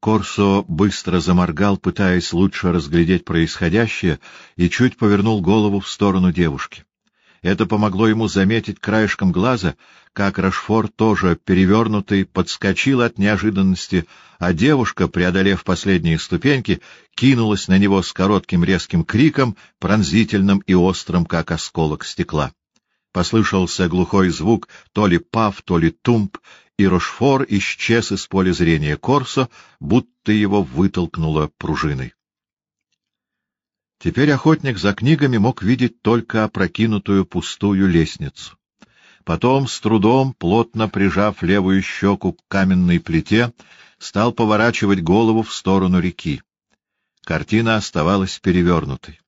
Корсо быстро заморгал, пытаясь лучше разглядеть происходящее, и чуть повернул голову в сторону девушки. Это помогло ему заметить краешком глаза, как Рашфор, тоже перевернутый, подскочил от неожиданности, а девушка, преодолев последние ступеньки, кинулась на него с коротким резким криком, пронзительным и острым, как осколок стекла. Послышался глухой звук, то ли пав, то ли тумп, и Рошфор исчез из поля зрения Корсо, будто его вытолкнуло пружиной. Теперь охотник за книгами мог видеть только опрокинутую пустую лестницу. Потом, с трудом, плотно прижав левую щеку к каменной плите, стал поворачивать голову в сторону реки. Картина оставалась перевернутой.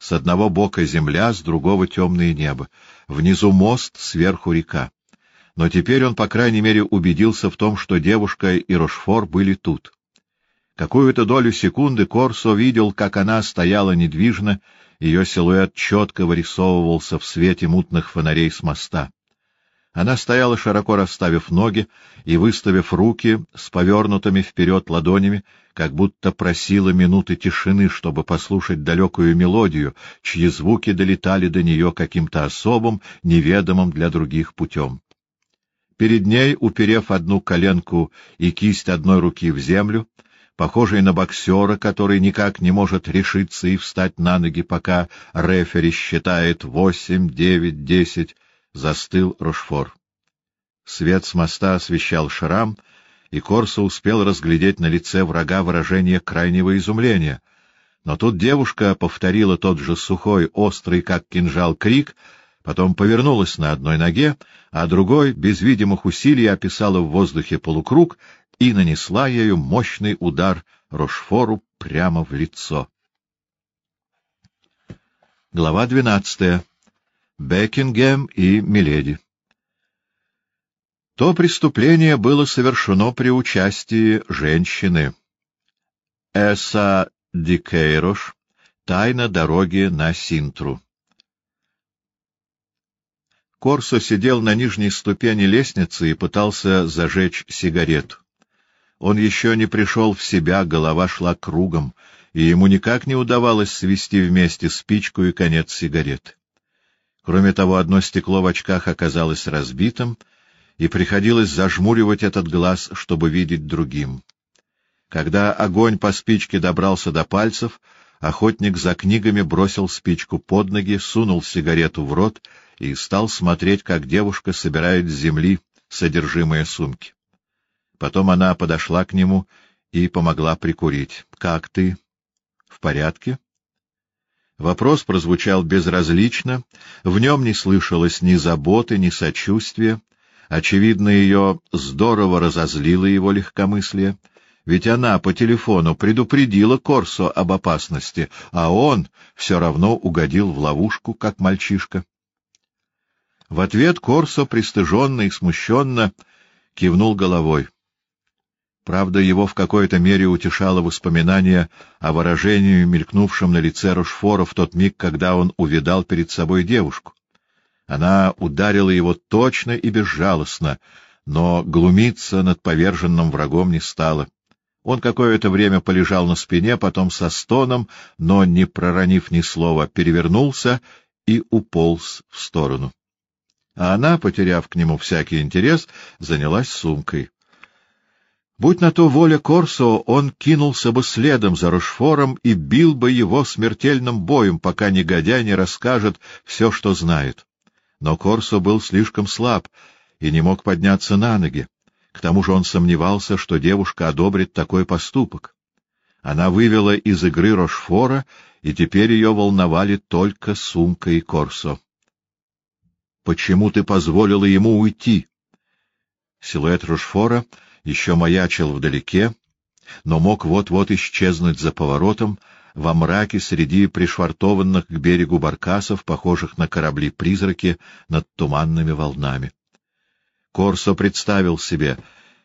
С одного бока земля, с другого темное небо. Внизу мост, сверху река. Но теперь он, по крайней мере, убедился в том, что девушка и Рошфор были тут. Какую-то долю секунды Корсо видел, как она стояла недвижно, ее силуэт четко вырисовывался в свете мутных фонарей с моста. Она стояла, широко расставив ноги и выставив руки с повернутыми вперед ладонями, как будто просила минуты тишины, чтобы послушать далекую мелодию, чьи звуки долетали до нее каким-то особым, неведомым для других путем. Перед ней, уперев одну коленку и кисть одной руки в землю, похожий на боксера, который никак не может решиться и встать на ноги, пока рефери считает восемь, девять, десять, застыл Рошфор. Свет с моста освещал шрам, и Корсо успел разглядеть на лице врага выражение крайнего изумления. Но тут девушка повторила тот же сухой, острый, как кинжал, крик, потом повернулась на одной ноге, а другой, без видимых усилий, описала в воздухе полукруг и нанесла ею мощный удар Рошфору прямо в лицо. Глава двенадцатая. Бекингем и Миледи. То преступление было совершено при участии женщины. Эса Дикейрош. Тайна дороги на Синтру. Корсо сидел на нижней ступени лестницы и пытался зажечь сигарету. Он еще не пришел в себя, голова шла кругом, и ему никак не удавалось свести вместе спичку и конец сигареты. Кроме того, одно стекло в очках оказалось разбитым, и приходилось зажмуривать этот глаз, чтобы видеть другим. Когда огонь по спичке добрался до пальцев, охотник за книгами бросил спичку под ноги, сунул сигарету в рот и стал смотреть, как девушка собирает с земли содержимое сумки. Потом она подошла к нему и помогла прикурить. — Как ты? — В порядке? Вопрос прозвучал безразлично, в нем не слышалось ни заботы, ни сочувствия. Очевидно, ее здорово разозлило его легкомыслие, ведь она по телефону предупредила Корсо об опасности, а он все равно угодил в ловушку, как мальчишка. В ответ Корсо, пристыженно и смущенно, кивнул головой. Правда, его в какой-то мере утешало воспоминание о выражении, мелькнувшем на лице Рошфора в тот миг, когда он увидал перед собой девушку. Она ударила его точно и безжалостно, но глумиться над поверженным врагом не стала. Он какое-то время полежал на спине, потом со стоном, но, не проронив ни слова, перевернулся и уполз в сторону. А она, потеряв к нему всякий интерес, занялась сумкой. Будь на то воля Корсо, он кинулся бы следом за Рошфором и бил бы его смертельным боем, пока негодяй не расскажет все, что знает. Но Корсо был слишком слаб и не мог подняться на ноги. К тому же он сомневался, что девушка одобрит такой поступок. Она вывела из игры Рошфора, и теперь ее волновали только сумка и Корсо. — Почему ты позволила ему уйти? Силуэт Рошфора — еще маячил вдалеке, но мог вот-вот исчезнуть за поворотом во мраке среди пришвартованных к берегу баркасов, похожих на корабли-призраки над туманными волнами. Корсо представил себе,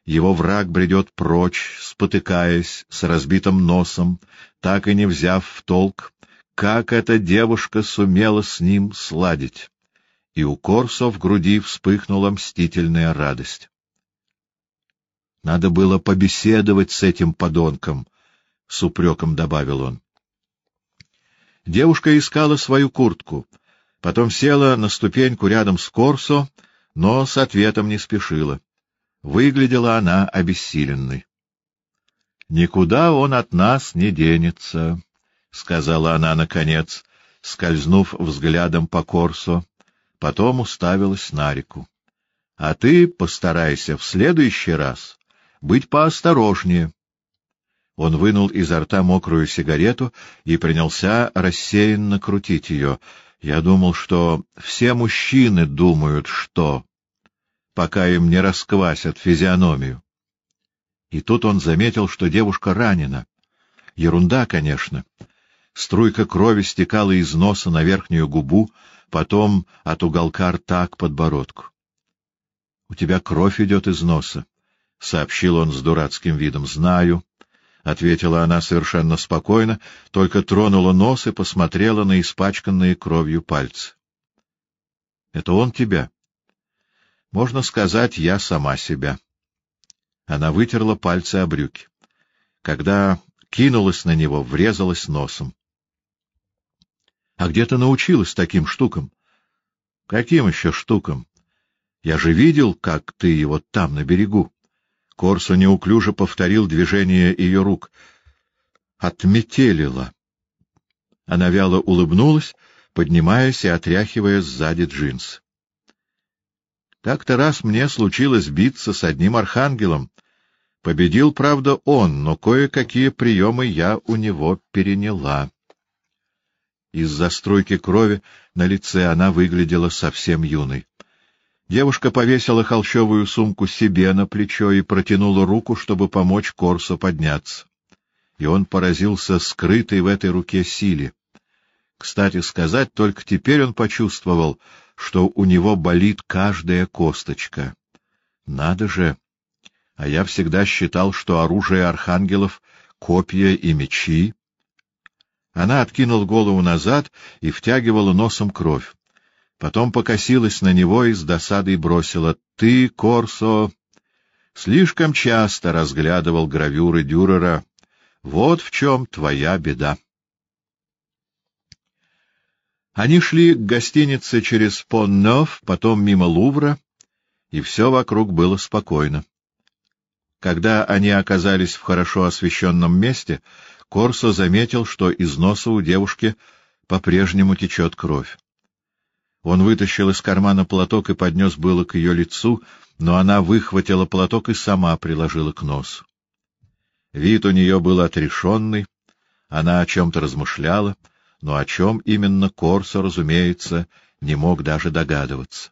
его враг бредет прочь, спотыкаясь, с разбитым носом, так и не взяв в толк, как эта девушка сумела с ним сладить. И у Корсо в груди вспыхнула мстительная радость. Надо было побеседовать с этим подонком, — с упреком добавил он. Девушка искала свою куртку, потом села на ступеньку рядом с Корсо, но с ответом не спешила. Выглядела она обессиленной. — Никуда он от нас не денется, — сказала она наконец, скользнув взглядом по Корсо, потом уставилась на реку. — А ты постарайся в следующий раз быть поосторожнее. Он вынул изо рта мокрую сигарету и принялся рассеянно крутить ее. Я думал, что все мужчины думают, что... пока им не расквасят физиономию. И тут он заметил, что девушка ранена. Ерунда, конечно. Струйка крови стекала из носа на верхнюю губу, потом от уголка рта к подбородку. — У тебя кровь идет из носа, — сообщил он с дурацким видом. — Знаю, — ответила она совершенно спокойно, только тронула нос и посмотрела на испачканные кровью пальцы. — Это он тебя? — Можно сказать, я сама себя. Она вытерла пальцы о брюки. Когда кинулась на него, врезалась носом. — А где ты научилась таким штукам? — Каким еще штукам? Я же видел, как ты его там, на берегу. Корсо неуклюже повторил движение ее рук. Отметелила. Она вяло улыбнулась, поднимаясь и отряхивая сзади джинс. Как-то раз мне случилось биться с одним архангелом. Победил, правда, он, но кое-какие приемы я у него переняла. Из-за струйки крови на лице она выглядела совсем юной. Девушка повесила холщовую сумку себе на плечо и протянула руку, чтобы помочь Корсо подняться. И он поразился скрытой в этой руке силе. Кстати сказать, только теперь он почувствовал, что у него болит каждая косточка. Надо же! А я всегда считал, что оружие архангелов — копья и мечи. Она откинула голову назад и втягивала носом кровь. Потом покосилась на него и с досадой бросила. — Ты, Корсо, слишком часто разглядывал гравюры Дюрера. Вот в чем твоя беда. Они шли к гостинице через Пон-Нов, потом мимо Лувра, и все вокруг было спокойно. Когда они оказались в хорошо освещенном месте, Корсо заметил, что из носа у девушки по-прежнему течет кровь. Он вытащил из кармана платок и поднес было к ее лицу, но она выхватила платок и сама приложила к носу. Вид у нее был отрешенный, она о чем-то размышляла, но о чем именно Корсо, разумеется, не мог даже догадываться.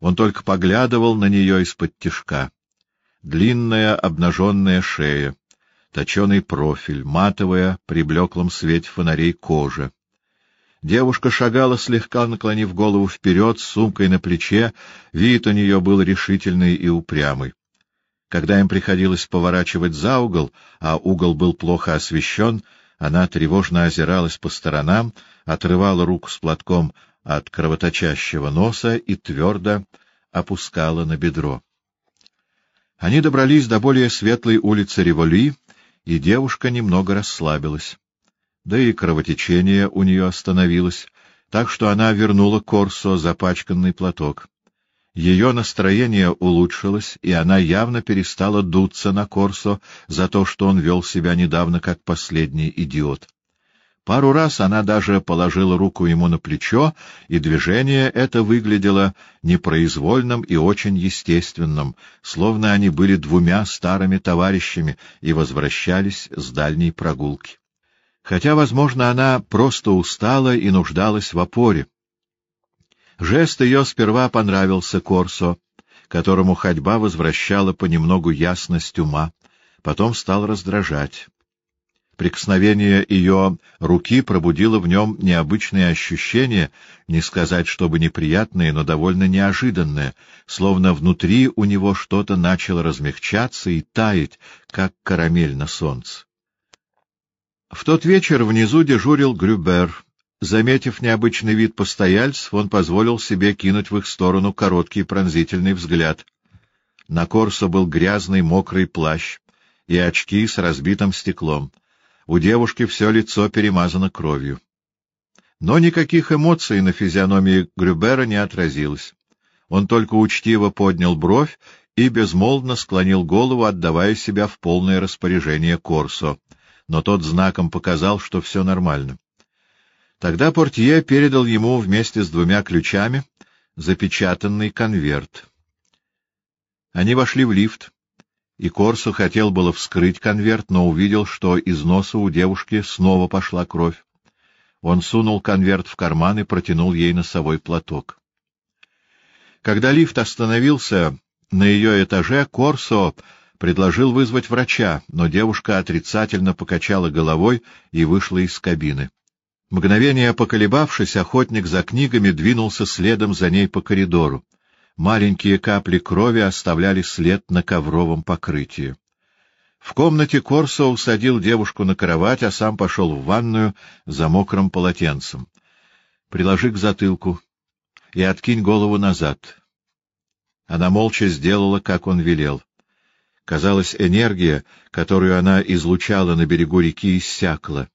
Он только поглядывал на нее из-под тишка. Длинная обнаженная шея, точеный профиль, матовая при блеклом свете фонарей кожа. Девушка шагала, слегка наклонив голову вперед, с сумкой на плече, вид у нее был решительный и упрямый. Когда им приходилось поворачивать за угол, а угол был плохо освещен, она тревожно озиралась по сторонам, отрывала руку с платком от кровоточащего носа и твердо опускала на бедро. Они добрались до более светлой улицы Револи, и девушка немного расслабилась да и кровотечение у нее остановилось, так что она вернула Корсо запачканный платок. Ее настроение улучшилось, и она явно перестала дуться на Корсо за то, что он вел себя недавно как последний идиот. Пару раз она даже положила руку ему на плечо, и движение это выглядело непроизвольным и очень естественным, словно они были двумя старыми товарищами и возвращались с дальней прогулки хотя, возможно, она просто устала и нуждалась в опоре. Жест ее сперва понравился Корсо, которому ходьба возвращала понемногу ясность ума, потом стал раздражать. Прикосновение ее руки пробудило в нем необычные ощущения, не сказать, чтобы неприятные, но довольно неожиданные, словно внутри у него что-то начало размягчаться и таять, как карамель на солнце. В тот вечер внизу дежурил Грюбер. Заметив необычный вид постояльцев, он позволил себе кинуть в их сторону короткий пронзительный взгляд. На Корсо был грязный мокрый плащ и очки с разбитым стеклом. У девушки все лицо перемазано кровью. Но никаких эмоций на физиономии Грюбера не отразилось. Он только учтиво поднял бровь и безмолвно склонил голову, отдавая себя в полное распоряжение Корсо, но тот знаком показал, что все нормально. Тогда портье передал ему вместе с двумя ключами запечатанный конверт. Они вошли в лифт, и Корсо хотел было вскрыть конверт, но увидел, что из носа у девушки снова пошла кровь. Он сунул конверт в карман и протянул ей носовой платок. Когда лифт остановился на ее этаже, Корсо предложил вызвать врача, но девушка отрицательно покачала головой и вышла из кабины. Мгновение поколебавшись, охотник за книгами двинулся следом за ней по коридору. Маленькие капли крови оставляли след на ковровом покрытии. В комнате Корсо усадил девушку на кровать, а сам пошел в ванную за мокрым полотенцем. Приложи к затылку и откинь голову назад. Она молча сделала, как он велел. Казалось, энергия, которую она излучала на берегу реки, иссякла.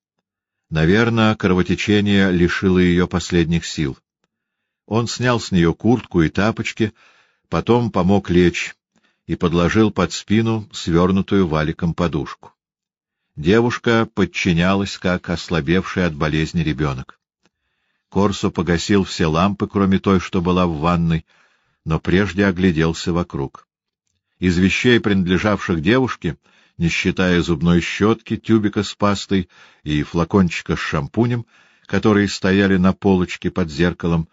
Наверное, кровотечение лишило ее последних сил. Он снял с нее куртку и тапочки, потом помог лечь и подложил под спину свернутую валиком подушку. Девушка подчинялась, как ослабевший от болезни ребенок. Корсо погасил все лампы, кроме той, что была в ванной, но прежде огляделся вокруг. Из вещей, принадлежавших девушке, не считая зубной щетки, тюбика с пастой и флакончика с шампунем, которые стояли на полочке под зеркалом,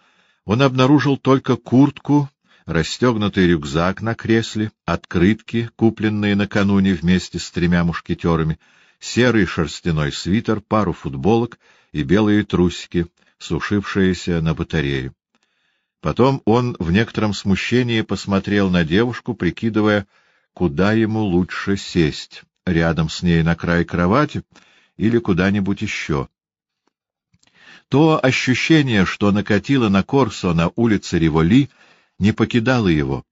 он обнаружил только куртку, расстегнутый рюкзак на кресле, открытки, купленные накануне вместе с тремя мушкетерами, серый шерстяной свитер, пару футболок и белые трусики, сушившиеся на батарее. Потом он в некотором смущении посмотрел на девушку, прикидывая, куда ему лучше сесть, рядом с ней на край кровати или куда-нибудь еще. То ощущение, что накатило на Корсо на улице Револи, не покидало его.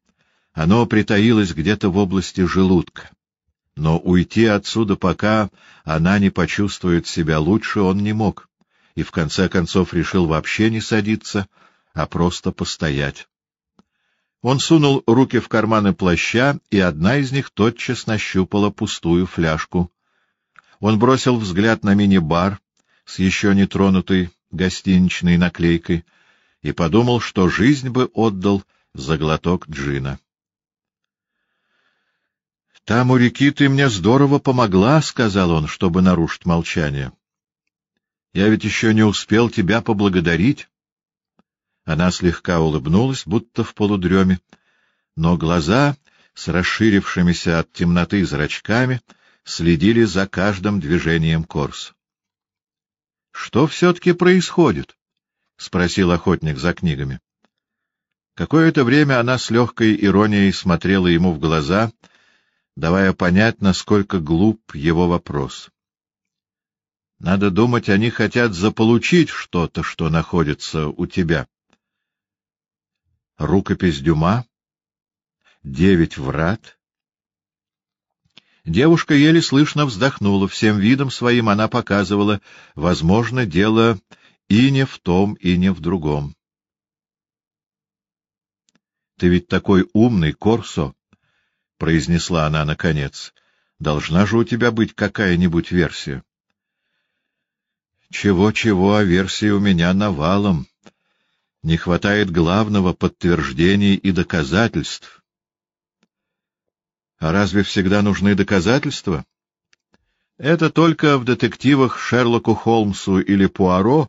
Оно притаилось где-то в области желудка. Но уйти отсюда, пока она не почувствует себя лучше, он не мог, и в конце концов решил вообще не садиться — а просто постоять. Он сунул руки в карманы плаща, и одна из них тотчас нащупала пустую фляжку. Он бросил взгляд на мини-бар с еще не тронутой гостиничной наклейкой и подумал, что жизнь бы отдал за глоток джина. — Там у реки ты мне здорово помогла, — сказал он, чтобы нарушить молчание. — Я ведь еще не успел тебя поблагодарить. Она слегка улыбнулась, будто в полудреме, но глаза с расширившимися от темноты зрачками следили за каждым движением Корс. — Что все-таки происходит? — спросил охотник за книгами. Какое-то время она с легкой иронией смотрела ему в глаза, давая понять, насколько глуп его вопрос. Надо думать, они хотят заполучить что-то, что находится у тебя рукопись Дюма, девять врат. Девушка еле слышно вздохнула, всем видом своим она показывала, возможно, дело и не в том, и не в другом. — Ты ведь такой умный, Корсо, — произнесла она наконец. — Должна же у тебя быть какая-нибудь версия. Чего-чего, а версии у меня навалом, не хватает главного подтверждений и доказательств. А разве всегда нужны доказательства? Это только в детективах Шерлоку Холмсу или Пуаро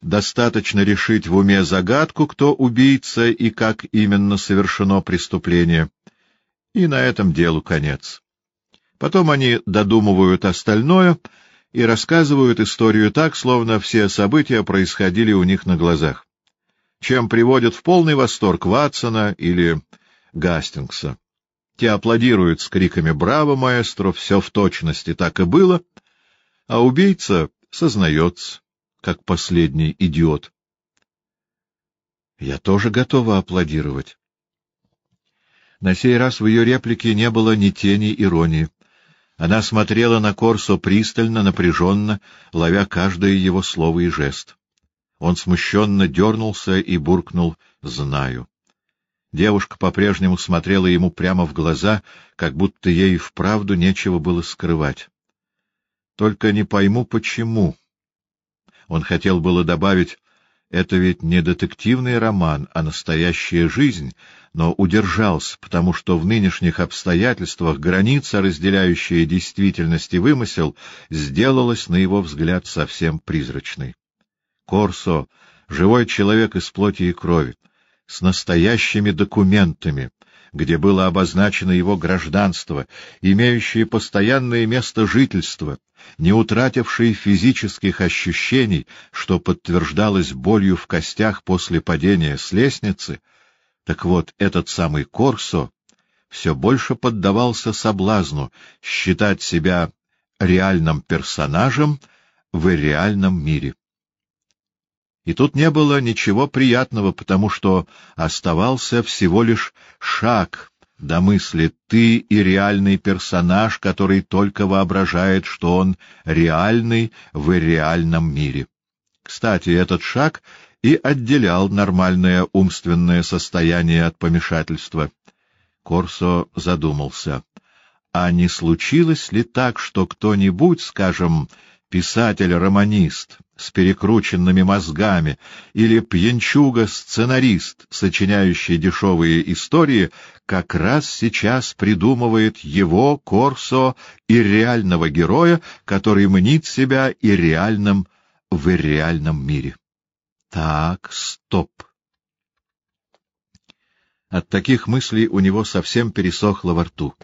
достаточно решить в уме загадку, кто убийца и как именно совершено преступление. И на этом делу конец. Потом они додумывают остальное и рассказывают историю так, словно все события происходили у них на глазах чем приводят в полный восторг Ватсона или Гастингса. Те аплодируют с криками «Браво, маэстро! Все в точности так и было!» А убийца сознается, как последний идиот. Я тоже готова аплодировать. На сей раз в ее реплике не было ни тени иронии. Она смотрела на Корсо пристально, напряженно, ловя каждое его слово и жест. Он смущенно дернулся и буркнул «Знаю». Девушка по-прежнему смотрела ему прямо в глаза, как будто ей вправду нечего было скрывать. Только не пойму, почему. Он хотел было добавить, это ведь не детективный роман, а настоящая жизнь, но удержался, потому что в нынешних обстоятельствах граница, разделяющая действительность и вымысел, сделалась, на его взгляд, совсем призрачной. Корсо — живой человек из плоти и крови, с настоящими документами, где было обозначено его гражданство, имеющее постоянное место жительства, не утративший физических ощущений, что подтверждалось болью в костях после падения с лестницы, так вот, этот самый Корсо все больше поддавался соблазну считать себя реальным персонажем в реальном мире. И тут не было ничего приятного, потому что оставался всего лишь шаг до мысли «ты» и реальный персонаж, который только воображает, что он реальный в реальном мире. Кстати, этот шаг и отделял нормальное умственное состояние от помешательства. Корсо задумался. А не случилось ли так, что кто-нибудь, скажем, писатель-романист с перекрученными мозгами или пьянчуга-сценарист, сочиняющий дешевые истории, как раз сейчас придумывает его, Корсо, и реального героя, который мнит себя и реальным в реальном мире. Так, стоп. От таких мыслей у него совсем пересохло во рту.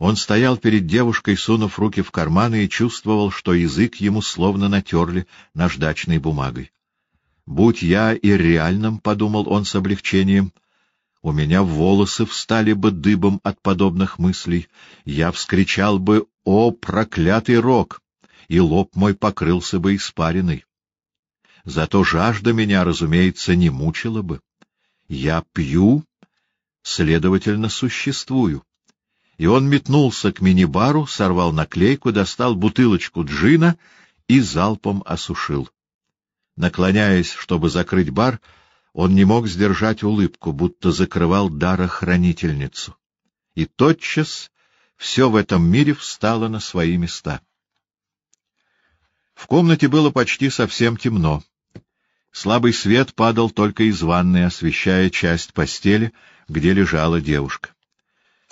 Он стоял перед девушкой, сунув руки в карманы, и чувствовал, что язык ему словно натерли наждачной бумагой. «Будь я и реальным», — подумал он с облегчением, — «у меня волосы встали бы дыбом от подобных мыслей, я вскричал бы «О, проклятый рок!» и лоб мой покрылся бы испариной. Зато жажда меня, разумеется, не мучила бы. Я пью, следовательно, существую и он метнулся к мини-бару, сорвал наклейку, достал бутылочку джина и залпом осушил. Наклоняясь, чтобы закрыть бар, он не мог сдержать улыбку, будто закрывал дарохранительницу. И тотчас все в этом мире встало на свои места. В комнате было почти совсем темно. Слабый свет падал только из ванной, освещая часть постели, где лежала девушка.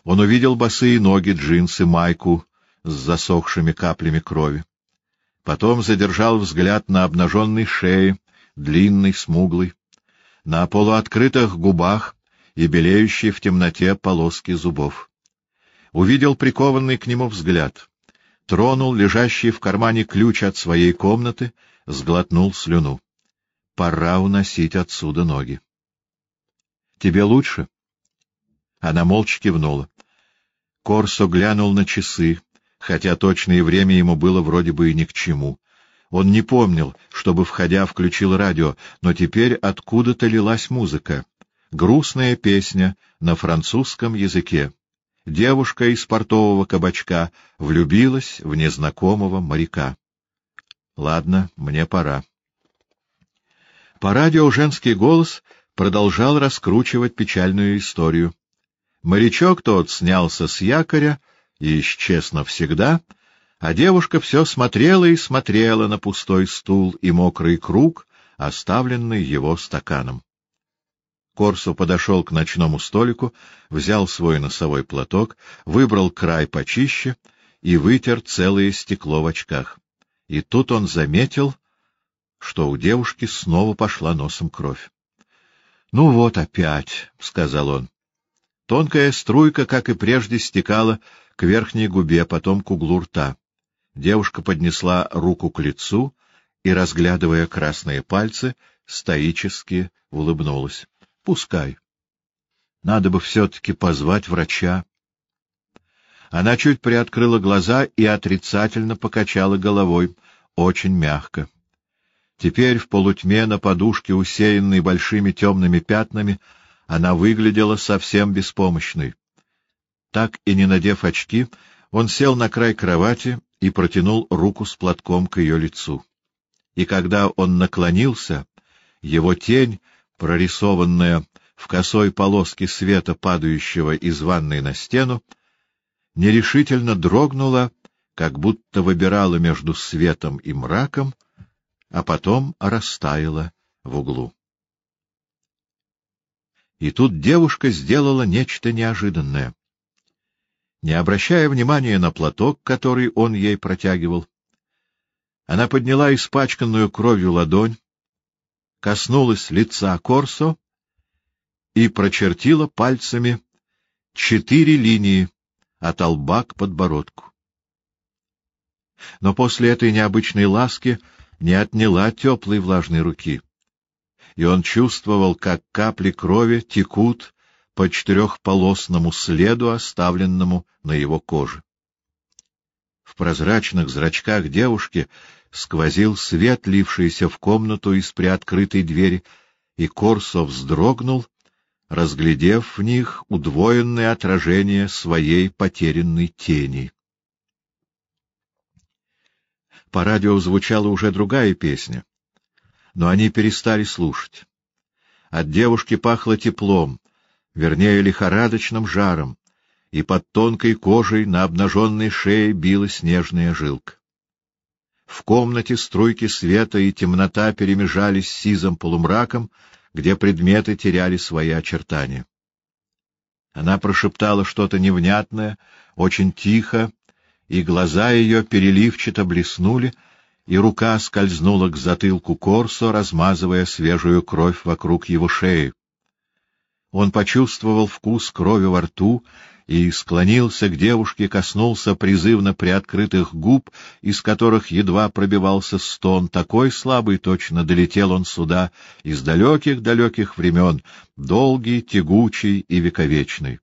Он увидел босые ноги, джинсы, майку с засохшими каплями крови. Потом задержал взгляд на обнаженной шее, длинной, смуглой, на полуоткрытых губах и белеющие в темноте полоски зубов. Увидел прикованный к нему взгляд, тронул лежащий в кармане ключ от своей комнаты, сглотнул слюну. Пора уносить отсюда ноги. — Тебе лучше? Она молча кивнула. Корсо глянул на часы, хотя точное время ему было вроде бы и ни к чему. Он не помнил, чтобы, входя, включил радио, но теперь откуда-то лилась музыка. Грустная песня на французском языке. Девушка из портового кабачка влюбилась в незнакомого моряка. Ладно, мне пора. По радио женский голос продолжал раскручивать печальную историю. Морячок тот снялся с якоря и исчез навсегда, а девушка все смотрела и смотрела на пустой стул и мокрый круг, оставленный его стаканом. Корсо подошел к ночному столику, взял свой носовой платок, выбрал край почище и вытер целое стекло в очках. И тут он заметил, что у девушки снова пошла носом кровь. — Ну вот опять, — сказал он. Тонкая струйка, как и прежде, стекала к верхней губе, потом к углу рта. Девушка поднесла руку к лицу и, разглядывая красные пальцы, стоически улыбнулась. — Пускай. Надо бы все-таки позвать врача. Она чуть приоткрыла глаза и отрицательно покачала головой, очень мягко. Теперь в полутьме на подушке, усеянной большими темными пятнами, она выглядела совсем беспомощной. Так и не надев очки, он сел на край кровати и протянул руку с платком к ее лицу. И когда он наклонился, его тень, прорисованная в косой полоске света, падающего из ванной на стену, нерешительно дрогнула, как будто выбирала между светом и мраком, а потом растаяла в углу. И тут девушка сделала нечто неожиданное. Не обращая внимания на платок, который он ей протягивал, она подняла испачканную кровью ладонь, коснулась лица Корсо и прочертила пальцами четыре линии от лба к подбородку. Но после этой необычной ласки не отняла теплой влажной руки, и он чувствовал, как капли крови текут по четырехполосному следу, оставленному на его коже. В прозрачных зрачках девушки сквозил свет, лившийся в комнату из приоткрытой двери, и Корсо вздрогнул, разглядев в них удвоенное отражение своей потерянной тени. По радио звучала уже другая песня, но они перестали слушать. От девушки пахло теплом, вернее, лихорадочным жаром, и под тонкой кожей на обнаженной шее била снежная жилка. В комнате струйки света и темнота перемежались с сизым полумраком, где предметы теряли свои очертания. Она прошептала что-то невнятное, очень тихо, и глаза ее переливчато блеснули, и рука скользнула к затылку Корсо, размазывая свежую кровь вокруг его шеи. Он почувствовал вкус крови во рту и склонился к девушке, коснулся призывно приоткрытых губ, из которых едва пробивался стон. Такой слабый точно долетел он сюда из далеких-далеких времен, долгий, тягучий и вековечный.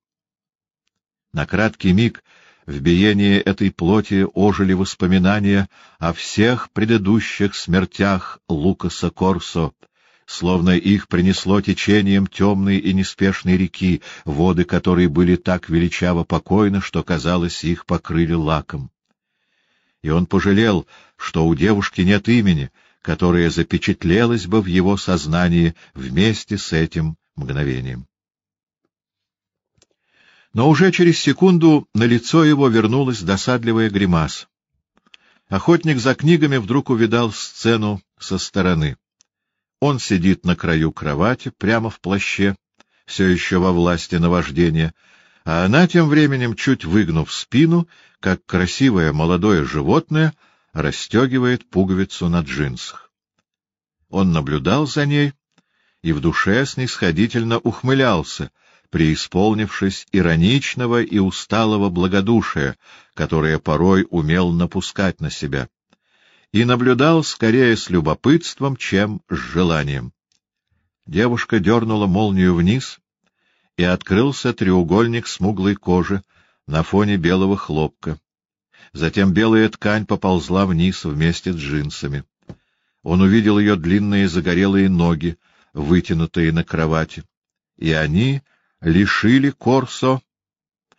На краткий миг в биении этой плоти ожили воспоминания о всех предыдущих смертях Лукаса Корсо, словно их принесло течением темной и неспешной реки, воды которой были так величаво покойны, что, казалось, их покрыли лаком. И он пожалел, что у девушки нет имени, которое запечатлелось бы в его сознании вместе с этим мгновением. Но уже через секунду на лицо его вернулась досадливая гримаса. Охотник за книгами вдруг увидал сцену со стороны. Он сидит на краю кровати, прямо в плаще, все еще во власти наваждения, а она тем временем, чуть выгнув спину, как красивое молодое животное, расстегивает пуговицу на джинсах. Он наблюдал за ней и в душе снисходительно ухмылялся, преисполнившись ироничного и усталого благодушия, которое порой умел напускать на себя и наблюдал скорее с любопытством, чем с желанием. Девушка дернула молнию вниз, и открылся треугольник смуглой кожи на фоне белого хлопка. Затем белая ткань поползла вниз вместе с джинсами. Он увидел ее длинные загорелые ноги, вытянутые на кровати, и они лишили Корсо,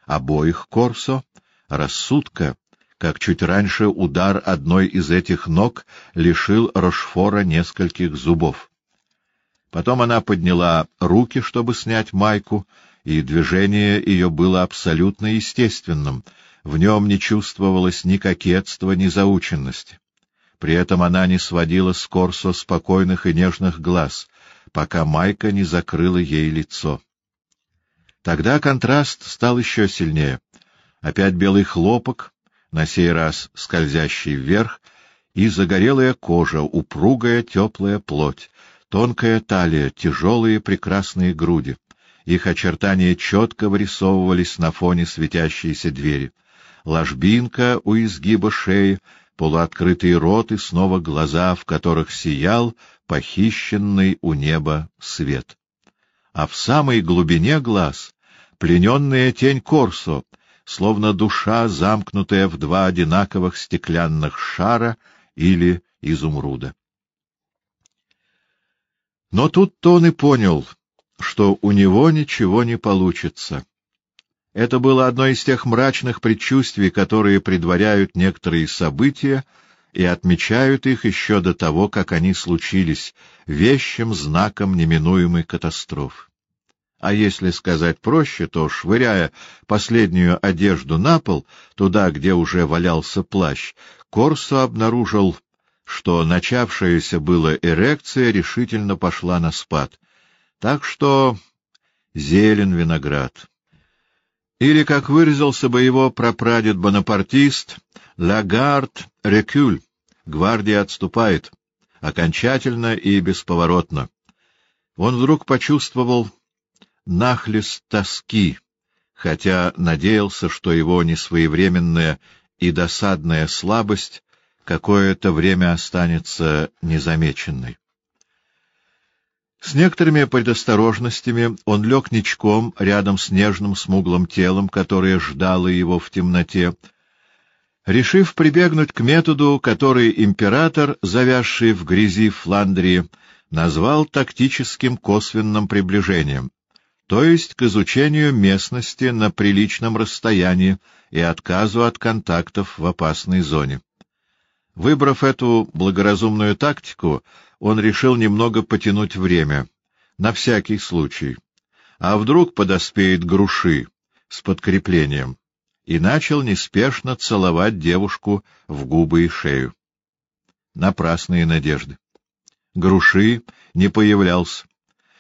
обоих Корсо, рассудка, как чуть раньше удар одной из этих ног лишил Рошфора нескольких зубов. Потом она подняла руки, чтобы снять майку, и движение ее было абсолютно естественным, в нем не чувствовалось ни кокетства, ни заученности. При этом она не сводила с Корсо спокойных и нежных глаз, пока майка не закрыла ей лицо. Тогда контраст стал еще сильнее. Опять белый хлопок, на сей раз скользящий вверх, и загорелая кожа, упругая теплая плоть, тонкая талия, тяжелые прекрасные груди. Их очертания четко вырисовывались на фоне светящейся двери. Ложбинка у изгиба шеи, полуоткрытый рот и снова глаза, в которых сиял похищенный у неба свет. А в самой глубине глаз — плененная тень Корсо, словно душа, замкнутая в два одинаковых стеклянных шара или изумруда. Но тут-то он и понял, что у него ничего не получится. Это было одно из тех мрачных предчувствий, которые предваряют некоторые события и отмечают их еще до того, как они случились, вещим знаком неминуемой катастрофы. А если сказать проще, то, швыряя последнюю одежду на пол, туда, где уже валялся плащ, Корсо обнаружил, что начавшаяся была эрекция решительно пошла на спад. Так что зелен виноград. Или, как выразился бы его прапрадед-бонапартист, «Лагард рекюль» — гвардия отступает, окончательно и бесповоротно. Он вдруг почувствовал нахлест тоски, хотя надеялся, что его несвоевременная и досадная слабость какое-то время останется незамеченной. С некоторыми предосторожностями он лег ничком рядом с нежным смуглым телом, которое ждало его в темноте, решив прибегнуть к методу, который император, завязший в грязи Фландрии, назвал тактическим косвенным приближением, то есть к изучению местности на приличном расстоянии и отказу от контактов в опасной зоне. Выбрав эту благоразумную тактику, он решил немного потянуть время, на всякий случай. А вдруг подоспеет груши с подкреплением, и начал неспешно целовать девушку в губы и шею. Напрасные надежды. Груши не появлялся.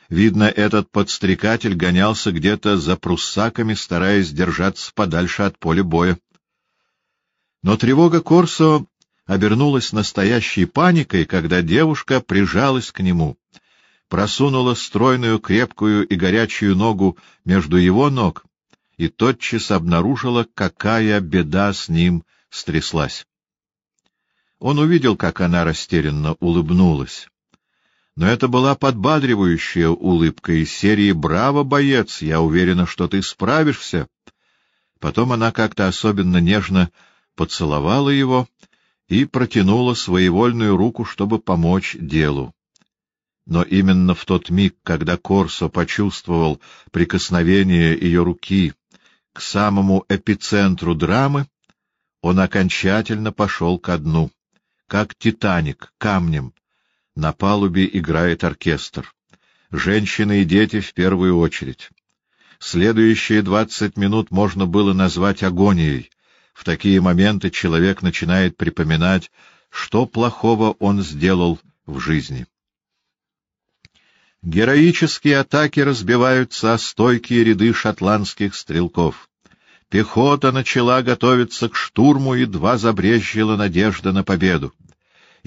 Видно, этот подстрекатель гонялся где-то за пруссаками, стараясь держаться подальше от поля боя. Но тревога Корсо обернулась настоящей паникой, когда девушка прижалась к нему, просунула стройную, крепкую и горячую ногу между его ног и тотчас обнаружила, какая беда с ним стряслась. Он увидел, как она растерянно улыбнулась. Но это была подбадривающая улыбка из серии «Браво, боец! Я уверена, что ты справишься!» Потом она как-то особенно нежно поцеловала его и протянула своевольную руку, чтобы помочь делу. Но именно в тот миг, когда Корсо почувствовал прикосновение ее руки к самому эпицентру драмы, он окончательно пошел ко дну, как Титаник, камнем. На палубе играет оркестр. Женщины и дети в первую очередь. Следующие двадцать минут можно было назвать агонией, в такие моменты человек начинает припоминать, что плохого он сделал в жизни. Героические атаки разбиваются о стойкие ряды шотландских стрелков. Пехота начала готовиться к штурму, едва забрезжила надежда на победу.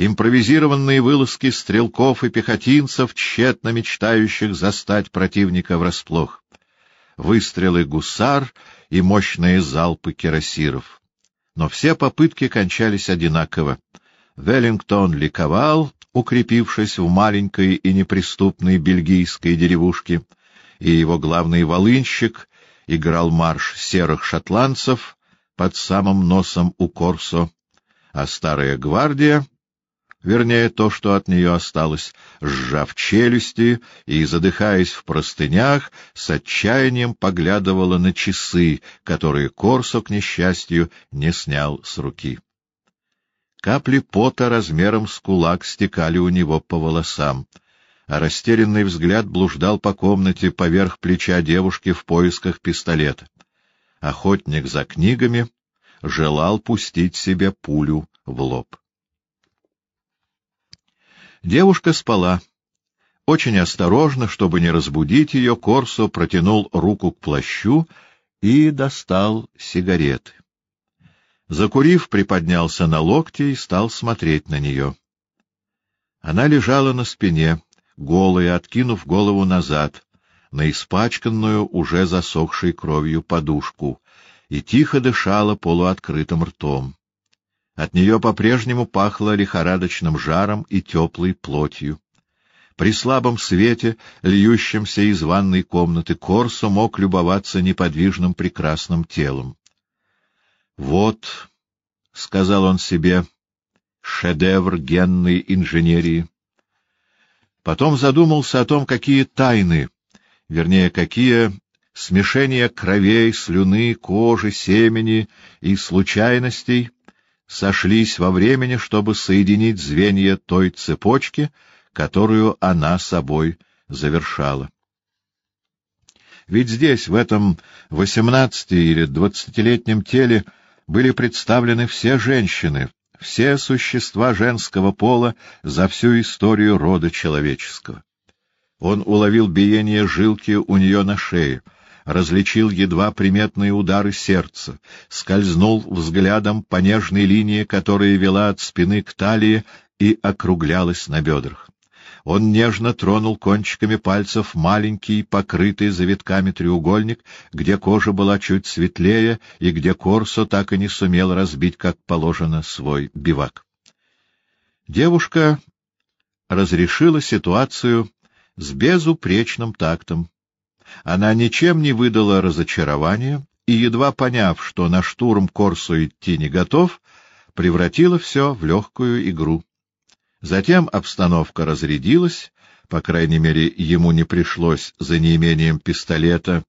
Импровизированные вылазки стрелков и пехотинцев, тщетно мечтающих застать противника врасплох. Выстрелы гусар и мощные залпы кирасиров но все попытки кончались одинаково. Веллингтон ликовал, укрепившись в маленькой и неприступной бельгийской деревушке, и его главный волынщик играл марш серых шотландцев под самым носом у Корсо, а старая гвардия вернее, то, что от нее осталось, сжав челюсти и, задыхаясь в простынях, с отчаянием поглядывала на часы, которые Корсо, к несчастью, не снял с руки. Капли пота размером с кулак стекали у него по волосам, а растерянный взгляд блуждал по комнате поверх плеча девушки в поисках пистолета. Охотник за книгами желал пустить себе пулю в лоб. Девушка спала. Очень осторожно, чтобы не разбудить ее, Корсо протянул руку к плащу и достал сигареты. Закурив, приподнялся на локте и стал смотреть на нее. Она лежала на спине, голая, откинув голову назад, на испачканную, уже засохшей кровью подушку, и тихо дышала полуоткрытым ртом. От нее по-прежнему пахло лихорадочным жаром и теплой плотью. При слабом свете, льющемся из ванной комнаты, Корсо мог любоваться неподвижным прекрасным телом. «Вот», — сказал он себе, — «шедевр генной инженерии». Потом задумался о том, какие тайны вернее, какие смешения кровей, слюны, кожи, семени и случайностей сошлись во времени, чтобы соединить звенья той цепочки, которую она собой завершала. Ведь здесь, в этом восемнадцати- или двадцатилетнем теле, были представлены все женщины, все существа женского пола за всю историю рода человеческого. Он уловил биение жилки у нее на шее, различил едва приметные удары сердца, скользнул взглядом по нежной линии, которая вела от спины к талии и округлялась на бедрах. Он нежно тронул кончиками пальцев маленький, покрытый завитками треугольник, где кожа была чуть светлее и где Корсо так и не сумел разбить, как положено, свой бивак. Девушка разрешила ситуацию с безупречным тактом. Она ничем не выдала разочарования и, едва поняв, что на штурм Корсу идти не готов, превратила все в легкую игру. Затем обстановка разрядилась, по крайней мере, ему не пришлось за неимением пистолета,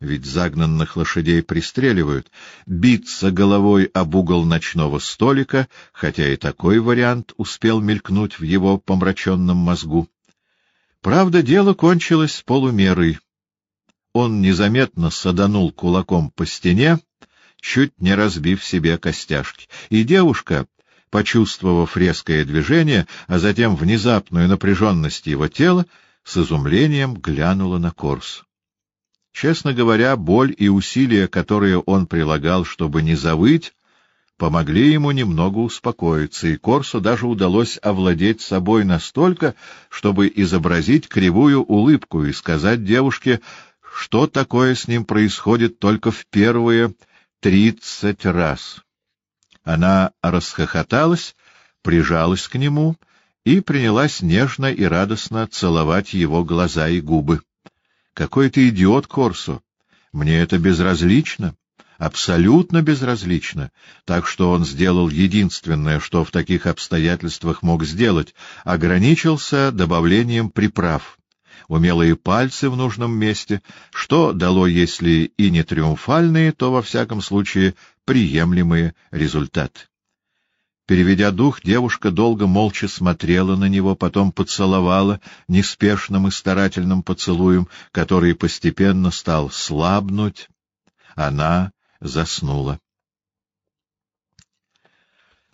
ведь загнанных лошадей пристреливают, биться головой об угол ночного столика, хотя и такой вариант успел мелькнуть в его помраченном мозгу. Правда, дело кончилось полумерой. Он незаметно саданул кулаком по стене, чуть не разбив себе костяшки, и девушка, почувствовав резкое движение, а затем внезапную напряженность его тела, с изумлением глянула на Корс. Честно говоря, боль и усилия, которые он прилагал, чтобы не завыть, помогли ему немного успокоиться, и Корсу даже удалось овладеть собой настолько, чтобы изобразить кривую улыбку и сказать девушке, что такое с ним происходит только в первые тридцать раз. Она расхохоталась, прижалась к нему и принялась нежно и радостно целовать его глаза и губы. — Какой ты идиот, Корсо! Мне это безразлично, абсолютно безразлично, так что он сделал единственное, что в таких обстоятельствах мог сделать — ограничился добавлением приправ умелые пальцы в нужном месте, что дало, если и не триумфальные, то, во всяком случае, приемлемые результаты. Переведя дух, девушка долго молча смотрела на него, потом поцеловала неспешным и старательным поцелуем, который постепенно стал слабнуть. Она заснула.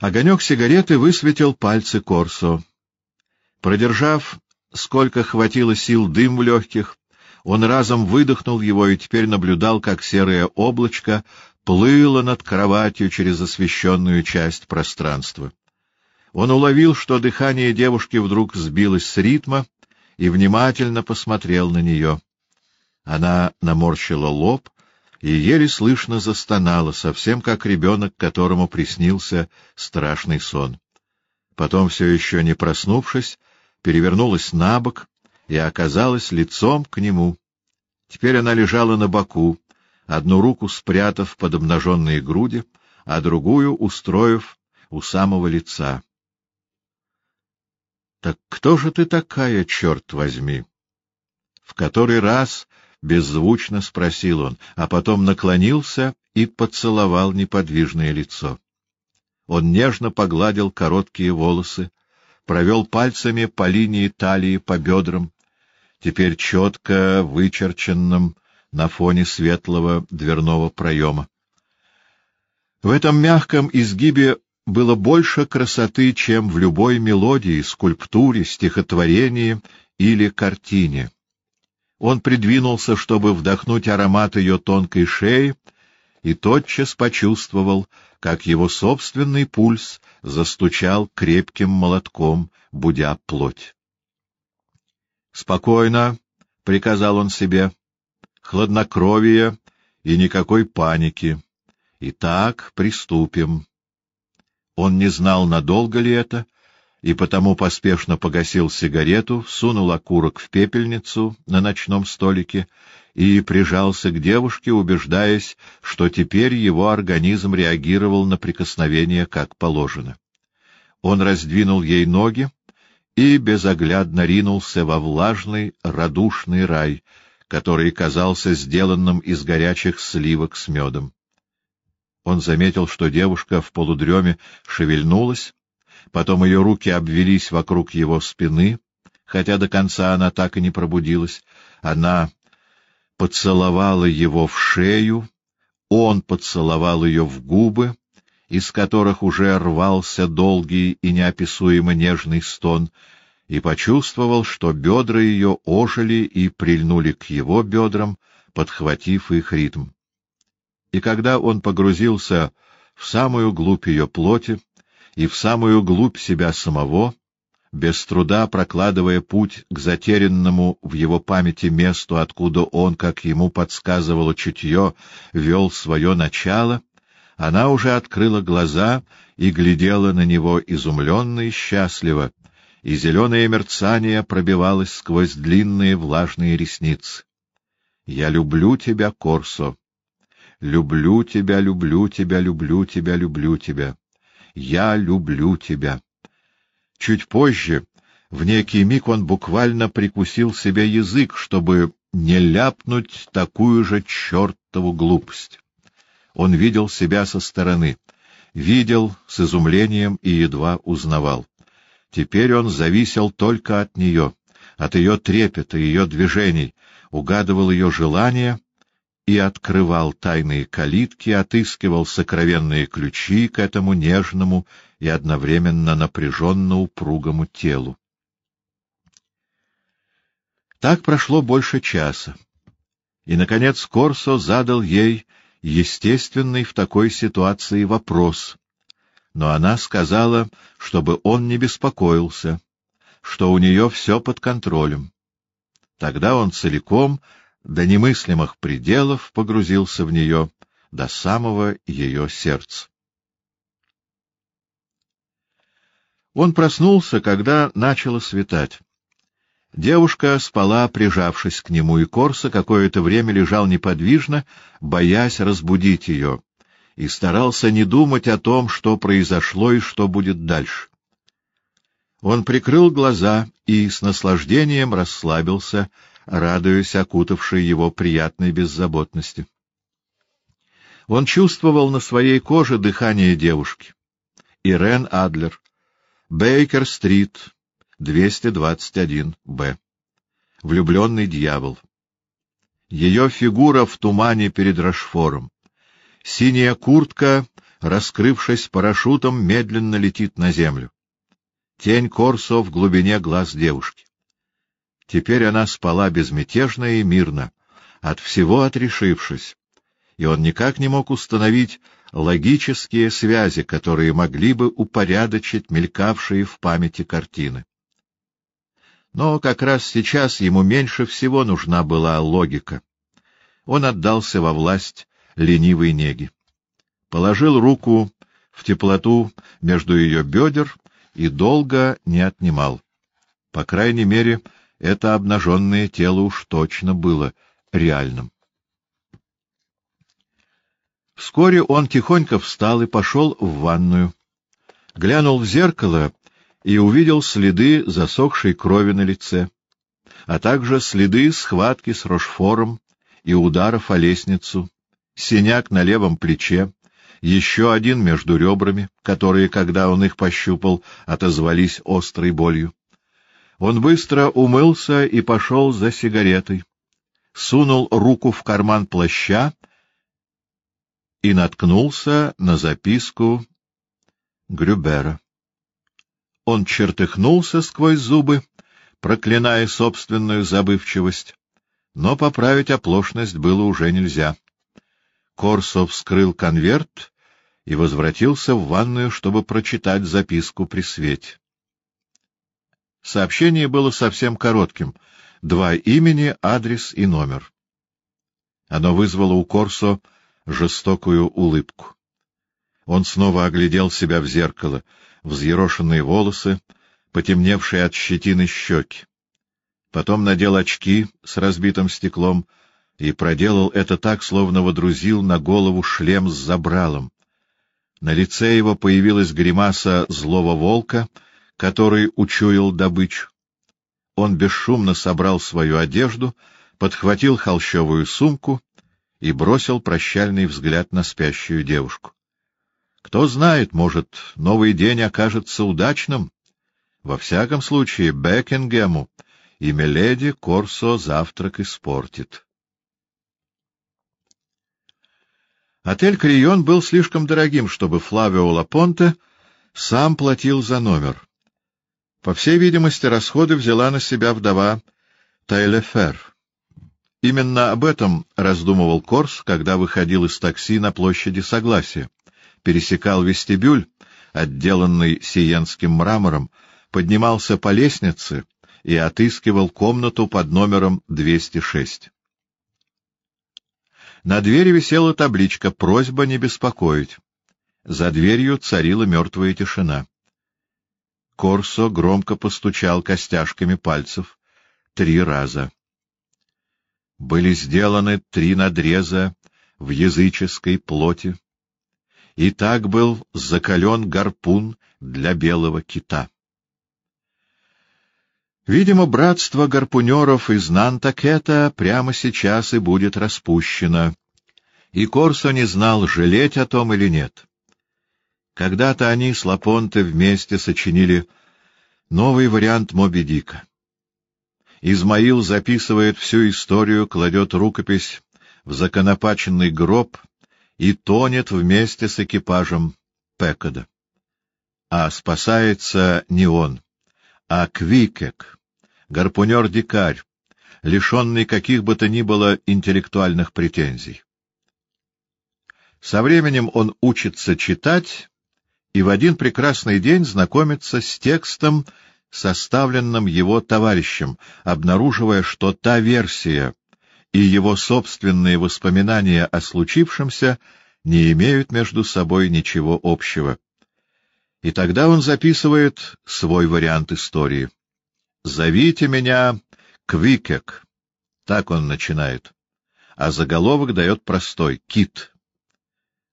Огонек сигареты высветил пальцы Корсо. Продержав сколько хватило сил дым в легких, он разом выдохнул его и теперь наблюдал, как серое облачко плыло над кроватью через освещенную часть пространства. Он уловил, что дыхание девушки вдруг сбилось с ритма, и внимательно посмотрел на нее. Она наморщила лоб и еле слышно застонала, совсем как ребенок, которому приснился страшный сон. Потом, все еще не проснувшись, перевернулась на бок и оказалась лицом к нему. Теперь она лежала на боку, одну руку спрятав под обнаженные груди, а другую устроив у самого лица. — Так кто же ты такая, черт возьми? В который раз беззвучно спросил он, а потом наклонился и поцеловал неподвижное лицо. Он нежно погладил короткие волосы, провел пальцами по линии талии по бедрам, теперь четко вычерченным на фоне светлого дверного проема. В этом мягком изгибе было больше красоты, чем в любой мелодии, скульптуре, стихотворении или картине. Он придвинулся, чтобы вдохнуть аромат ее тонкой шеи, и тотчас почувствовал, как его собственный пульс застучал крепким молотком, будя плоть. «Спокойно», — приказал он себе, — «хладнокровие и никакой паники. Итак, приступим». Он не знал, надолго ли это, и потому поспешно погасил сигарету, сунул окурок в пепельницу на ночном столике и прижался к девушке, убеждаясь, что теперь его организм реагировал на прикосновение как положено. Он раздвинул ей ноги и безоглядно ринулся во влажный, радушный рай, который казался сделанным из горячих сливок с медом. Он заметил, что девушка в полудреме шевельнулась, потом ее руки обвелись вокруг его спины, хотя до конца она так и не пробудилась. Она поцеловала его в шею, он поцеловал ее в губы, из которых уже рвался долгий и неописуемо нежный стон, и почувствовал, что бедра ее ожили и прильнули к его бедрам, подхватив их ритм. И когда он погрузился в самую глубь ее плоти и в самую глубь себя самого, без труда прокладывая путь к затерянному в его памяти месту, откуда он, как ему подсказывало чутье, вел свое начало, она уже открыла глаза и глядела на него изумленно и счастливо, и зеленое мерцание пробивалось сквозь длинные влажные ресницы. «Я люблю тебя, Корсо! Люблю тебя, люблю тебя, люблю тебя, люблю тебя! Я люблю тебя!» Чуть позже, в некий миг он буквально прикусил себе язык, чтобы не ляпнуть такую же чертову глупость. Он видел себя со стороны, видел с изумлением и едва узнавал. Теперь он зависел только от нее, от ее трепета, ее движений, угадывал ее желания и открывал тайные калитки, отыскивал сокровенные ключи к этому нежному и одновременно напряженно упругому телу. Так прошло больше часа, и, наконец, Корсо задал ей естественный в такой ситуации вопрос, но она сказала, чтобы он не беспокоился, что у нее все под контролем. Тогда он целиком, до немыслимых пределов, погрузился в нее, до самого ее сердца. Он проснулся, когда начало светать. Девушка спала, прижавшись к нему, и Корса какое-то время лежал неподвижно, боясь разбудить ее, и старался не думать о том, что произошло и что будет дальше. Он прикрыл глаза и с наслаждением расслабился, радуясь окутавшей его приятной беззаботности. Он чувствовал на своей коже дыхание девушки. Ирен Адлер, Бейкер-стрит, 221-Б. Влюбленный дьявол. Ее фигура в тумане перед Рашфором. Синяя куртка, раскрывшись парашютом, медленно летит на землю. Тень Корсо в глубине глаз девушки. Теперь она спала безмятежно и мирно, от всего отрешившись, и он никак не мог установить, логические связи, которые могли бы упорядочить мелькавшие в памяти картины. Но как раз сейчас ему меньше всего нужна была логика. Он отдался во власть ленивой неги. Положил руку в теплоту между ее бедер и долго не отнимал. По крайней мере, это обнаженное тело уж точно было реальным. Вскоре он тихонько встал и пошел в ванную. Глянул в зеркало и увидел следы засохшей крови на лице, а также следы схватки с Рошфором и ударов о лестницу, синяк на левом плече, еще один между ребрами, которые, когда он их пощупал, отозвались острой болью. Он быстро умылся и пошел за сигаретой, сунул руку в карман плаща и наткнулся на записку Грюбера. Он чертыхнулся сквозь зубы, проклиная собственную забывчивость, но поправить оплошность было уже нельзя. Корсов вскрыл конверт и возвратился в ванную, чтобы прочитать записку при свете. Сообщение было совсем коротким — два имени, адрес и номер. Оно вызвало у Корсо жестокую улыбку. Он снова оглядел себя в зеркало, взъерошенные волосы, потемневшие от щетины щеки. Потом надел очки с разбитым стеклом и проделал это так, словно водрузил на голову шлем с забралом. На лице его появилась гримаса злого волка, который учуял добычу. Он бесшумно собрал свою одежду, подхватил холщовую сумку и бросил прощальный взгляд на спящую девушку. Кто знает, может, новый день окажется удачным. Во всяком случае, Бекингему и Меледи Корсо завтрак испортит. Отель «Крион» был слишком дорогим, чтобы Флавио Лапонте сам платил за номер. По всей видимости, расходы взяла на себя вдова Тайлефер. Именно об этом раздумывал Корс, когда выходил из такси на площади Согласия, пересекал вестибюль, отделанный сиенским мрамором, поднимался по лестнице и отыскивал комнату под номером 206. На двери висела табличка «Просьба не беспокоить». За дверью царила мертвая тишина. Корсо громко постучал костяшками пальцев три раза. Были сделаны три надреза в языческой плоти, и так был закален гарпун для белого кита. Видимо, братство гарпунеров из Нантакета прямо сейчас и будет распущено, и Корсо не знал, жалеть о том или нет. Когда-то они с Лапонте вместе сочинили новый вариант Моби Дика. Измаил записывает всю историю, кладет рукопись в законопаченный гроб и тонет вместе с экипажем Пекода. А спасается не он, а Квикек, гарпунер-дикарь, лишенный каких бы то ни было интеллектуальных претензий. Со временем он учится читать и в один прекрасный день знакомится с текстом, составленным его товарищем, обнаруживая, что та версия и его собственные воспоминания о случившемся не имеют между собой ничего общего. И тогда он записывает свой вариант истории. «Зовите меня Квикек», — так он начинает, а заголовок дает простой — «Кит».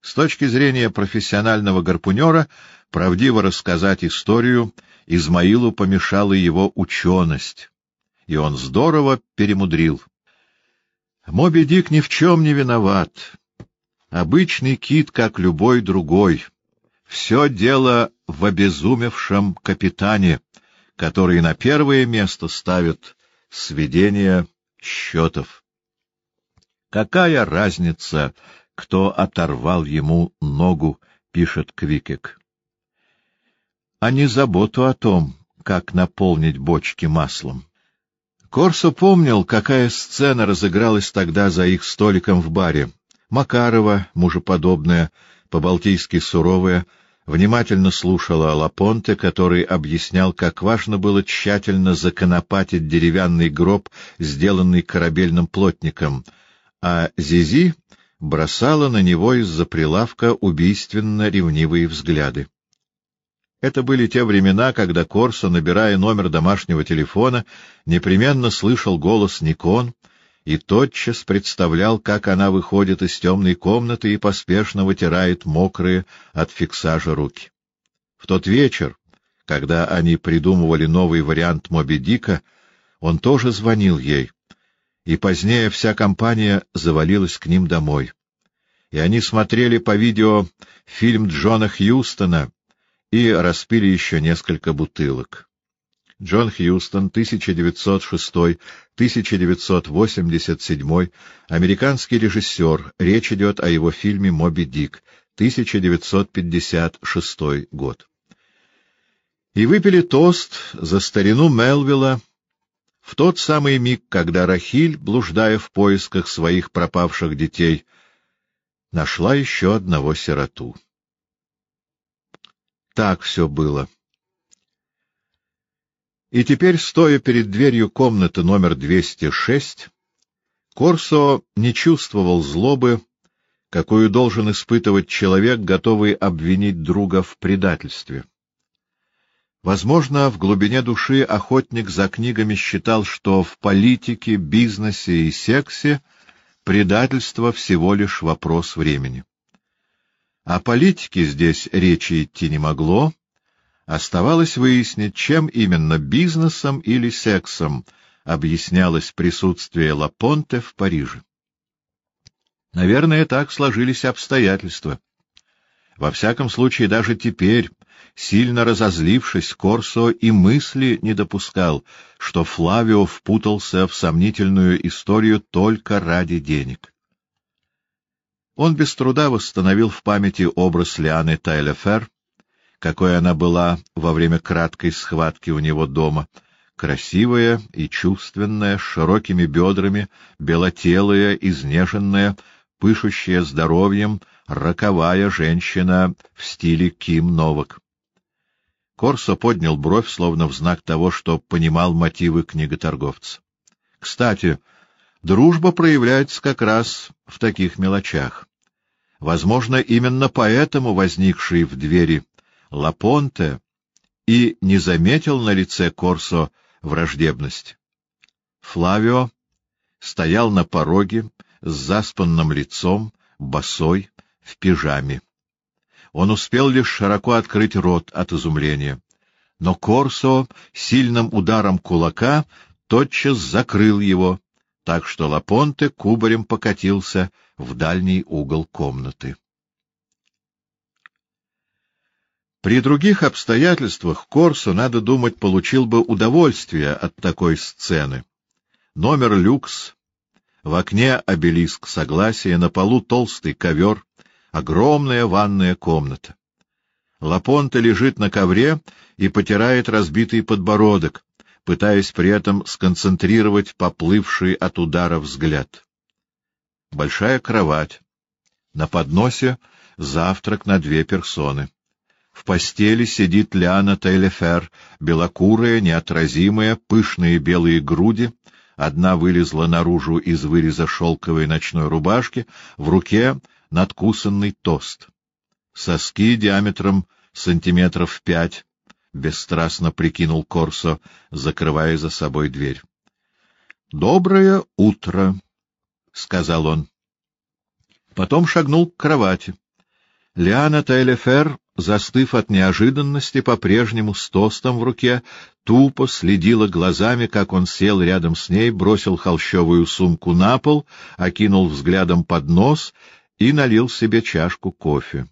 С точки зрения профессионального гарпунера, правдиво рассказать историю Измаилу помешала его ученость, и он здорово перемудрил. Моби Дик ни в чем не виноват. Обычный кит, как любой другой. Все дело в обезумевшем капитане, который на первое место ставит сведение счетов. Какая разница, кто оторвал ему ногу, пишет Квикек, а не заботу о том, как наполнить бочки маслом. Корсо помнил, какая сцена разыгралась тогда за их столиком в баре. Макарова, мужеподобная, по-балтийски суровая, внимательно слушала Лапонте, который объяснял, как важно было тщательно законопатить деревянный гроб, сделанный корабельным плотником, а Зизи бросала на него из-за прилавка убийственно ревнивые взгляды. Это были те времена, когда Корсо, набирая номер домашнего телефона, непременно слышал голос Никон и тотчас представлял, как она выходит из темной комнаты и поспешно вытирает мокрые от фиксажа руки. В тот вечер, когда они придумывали новый вариант Моби Дика, он тоже звонил ей, и позднее вся компания завалилась к ним домой. И они смотрели по видео фильм Джона Хьюстона и распили еще несколько бутылок. Джон Хьюстон, 1906-1987, американский режиссер. Речь идет о его фильме «Моби Дик», 1956 год. И выпили тост за старину Мелвилла, в тот самый миг, когда Рахиль, блуждая в поисках своих пропавших детей, нашла еще одного сироту. Так все было. И теперь, стоя перед дверью комнаты номер 206, Корсо не чувствовал злобы, какую должен испытывать человек, готовый обвинить друга в предательстве. Возможно, в глубине души охотник за книгами считал, что в политике, бизнесе и сексе предательство всего лишь вопрос времени. О политике здесь речи идти не могло, оставалось выяснить, чем именно бизнесом или сексом объяснялось присутствие Лапонте в Париже. Наверное, так сложились обстоятельства. Во всяком случае, даже теперь, сильно разозлившись, Корсо и мысли не допускал, что Флавио впутался в сомнительную историю только ради денег. Он без труда восстановил в памяти образ Лианы Тайлефер, какой она была во время краткой схватки у него дома, красивая и чувственная, с широкими бедрами, белотелая, изнеженная, пышущая здоровьем, роковая женщина в стиле Ким Новак. Корсо поднял бровь, словно в знак того, что понимал мотивы книготорговца. Кстати, дружба проявляется как раз в таких мелочах. Возможно, именно поэтому возникший в двери Лапонте и не заметил на лице Корсо враждебность. Флавио стоял на пороге с заспанным лицом, босой, в пижаме. Он успел лишь широко открыть рот от изумления. Но Корсо сильным ударом кулака тотчас закрыл его, так что Лапонте кубарем покатился в дальний угол комнаты. При других обстоятельствах Корсо, надо думать, получил бы удовольствие от такой сцены. Номер люкс, в окне обелиск согласия, на полу толстый ковер, огромная ванная комната. Лапонта лежит на ковре и потирает разбитый подбородок, пытаясь при этом сконцентрировать поплывший от удара взгляд. Большая кровать. На подносе завтрак на две персоны. В постели сидит Лиана Тейлефер, белокурая, неотразимая, пышные белые груди, одна вылезла наружу из выреза шелковой ночной рубашки, в руке надкусанный тост. Соски диаметром сантиметров пять, бесстрастно прикинул Корсо, закрывая за собой дверь. — Доброе утро, — сказал он. Потом шагнул к кровати. Лиана Тейлефер застыв от неожиданности, по-прежнему с тостом в руке, тупо следила глазами, как он сел рядом с ней, бросил холщовую сумку на пол, окинул взглядом под нос и налил себе чашку кофе.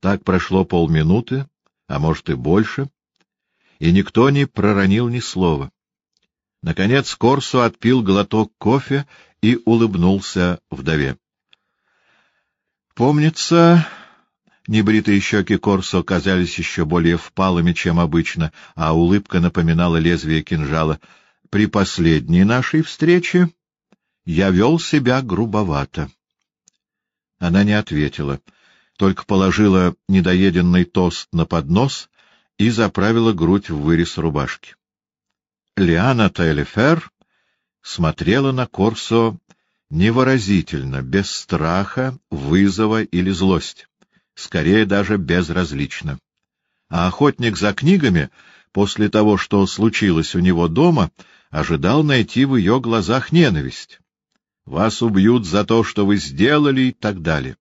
Так прошло полминуты, а может и больше, и никто не проронил ни слова. Наконец Корсо отпил глоток кофе и улыбнулся вдове. — Помнится, Небритые щеки Корсо казались еще более впалыми, чем обычно, а улыбка напоминала лезвие кинжала. При последней нашей встрече я вел себя грубовато. Она не ответила, только положила недоеденный тост на поднос и заправила грудь в вырез рубашки. Лиана Тайлефер смотрела на Корсо невыразительно, без страха, вызова или злости скорее даже безразлично. А охотник за книгами, после того, что случилось у него дома, ожидал найти в ее глазах ненависть. Вас убьют за то, что вы сделали, и так далее.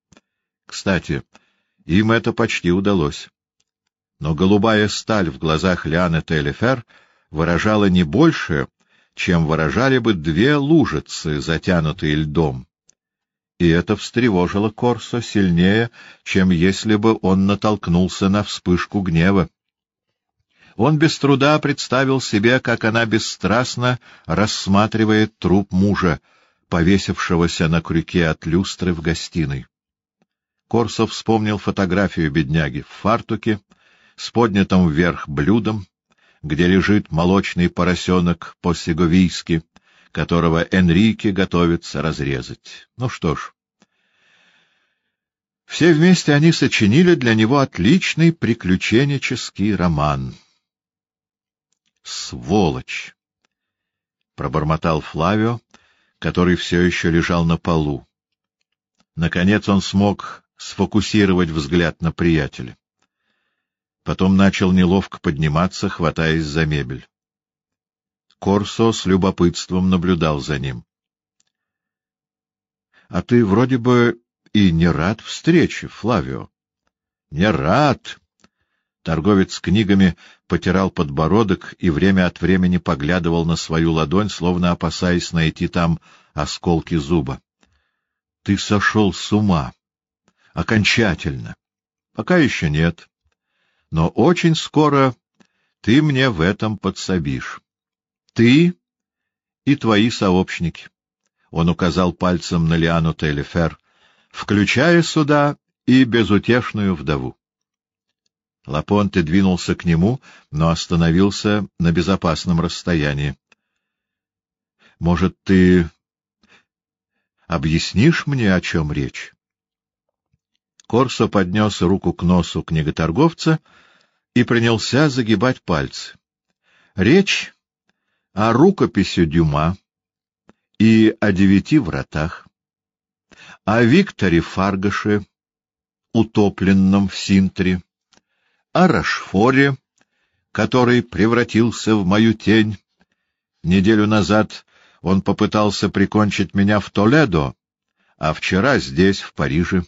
Кстати, им это почти удалось. Но голубая сталь в глазах Лианы Телефер выражала не больше, чем выражали бы две лужицы, затянутые льдом и это встревожило Корсо сильнее, чем если бы он натолкнулся на вспышку гнева. Он без труда представил себе, как она бесстрастно рассматривает труп мужа, повесившегося на крюке от люстры в гостиной. Корсо вспомнил фотографию бедняги в фартуке, с поднятым вверх блюдом, где лежит молочный поросенок по-сеговийски, которого Энрике готовится разрезать. Ну что ж, все вместе они сочинили для него отличный приключенческий роман. «Сволочь!» — пробормотал Флавио, который все еще лежал на полу. Наконец он смог сфокусировать взгляд на приятеля. Потом начал неловко подниматься, хватаясь за мебель. Корсо с любопытством наблюдал за ним. — А ты вроде бы и не рад встрече, Флавио. — Не рад, Торговец книгами потирал подбородок и время от времени поглядывал на свою ладонь, словно опасаясь найти там осколки зуба. — Ты сошел с ума. Окончательно. Пока еще нет. Но очень скоро ты мне в этом подсобишь. Ты и твои сообщники. Он указал пальцем на Лиану Телефер, включая сюда и безутешную вдову. Лапонте двинулся к нему, но остановился на безопасном расстоянии. — Может, ты объяснишь мне, о чем речь? Корсо поднес руку к носу книготорговца и принялся загибать пальцы. Речь о рукописи Дюма и о девяти вратах, о Викторе Фаргаше, утопленном в Синтре, о Рашфоре, который превратился в мою тень. Неделю назад он попытался прикончить меня в Толедо, а вчера здесь, в Париже.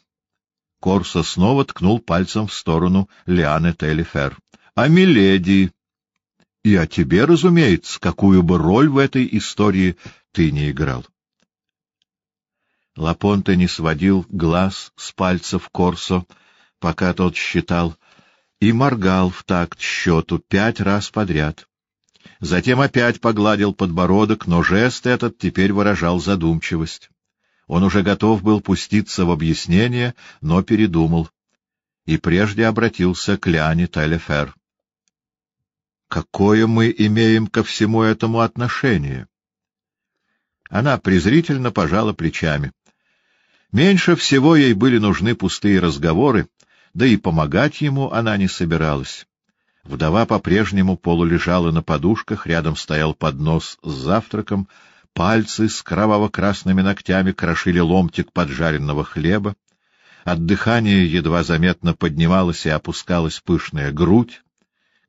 Корсо снова ткнул пальцем в сторону Лианы Телефер. — А Миледи? И о тебе, разумеется, какую бы роль в этой истории ты не играл. Лапонте не сводил глаз с пальцев Корсо, пока тот считал, и моргал в такт счету пять раз подряд. Затем опять погладил подбородок, но жест этот теперь выражал задумчивость. Он уже готов был пуститься в объяснение, но передумал. И прежде обратился к Ляне Телефер. «Какое мы имеем ко всему этому отношение?» Она презрительно пожала плечами. Меньше всего ей были нужны пустые разговоры, да и помогать ему она не собиралась. Вдова по-прежнему полулежала на подушках, рядом стоял поднос с завтраком, пальцы с кроваво-красными ногтями крошили ломтик поджаренного хлеба, от дыхания едва заметно поднималась и опускалась пышная грудь,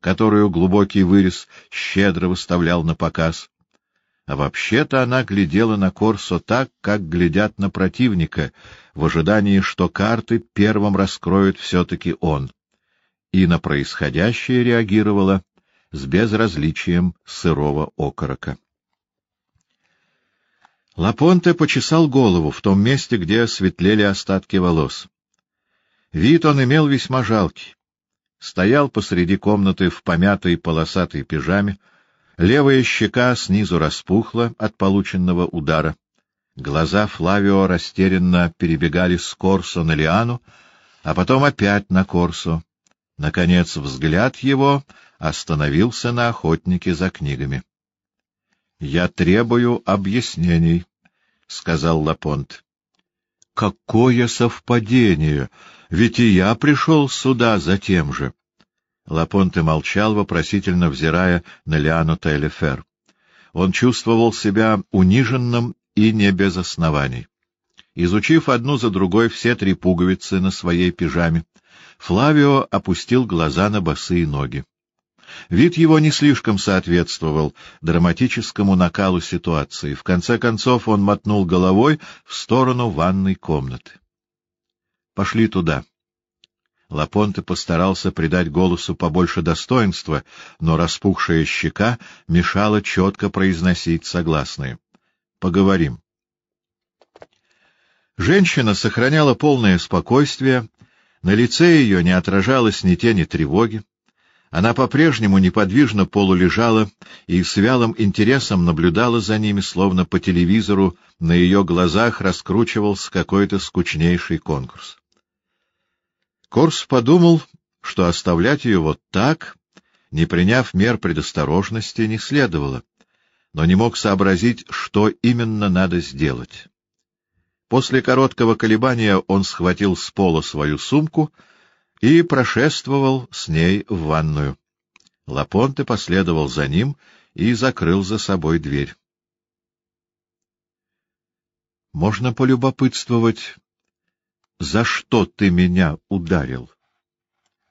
которую глубокий вырез щедро выставлял на показ. А вообще-то она глядела на Корсо так, как глядят на противника, в ожидании, что карты первым раскроет все-таки он. И на происходящее реагировала с безразличием сырого окорока. Лапонте почесал голову в том месте, где светлели остатки волос. Вид он имел весьма жалкий. Стоял посреди комнаты в помятой полосатой пижаме, Левая щека снизу распухла от полученного удара. Глаза Флавио растерянно перебегали с Корсо на Лиану, а потом опять на Корсо. Наконец взгляд его остановился на охотнике за книгами. — Я требую объяснений, — сказал Лапонт. — Какое совпадение! Ведь и я пришел сюда за тем же. Лапонте молчал, вопросительно взирая на Лиану Телефер. Он чувствовал себя униженным и не без оснований. Изучив одну за другой все три пуговицы на своей пижаме, Флавио опустил глаза на босые ноги. Вид его не слишком соответствовал драматическому накалу ситуации. В конце концов он мотнул головой в сторону ванной комнаты. — Пошли туда. Лапонте постарался придать голосу побольше достоинства, но распухшая щека мешала четко произносить согласные. «Поговорим». Женщина сохраняла полное спокойствие, на лице ее не отражалось ни тени тревоги. Она по-прежнему неподвижно полулежала и с вялым интересом наблюдала за ними, словно по телевизору на ее глазах раскручивался какой-то скучнейший конкурс. Корс подумал, что оставлять ее вот так, не приняв мер предосторожности, не следовало, но не мог сообразить, что именно надо сделать. После короткого колебания он схватил с пола свою сумку и прошествовал с ней в ванную. Лапонте последовал за ним и закрыл за собой дверь. Можно полюбопытствовать, за что ты меня ударил?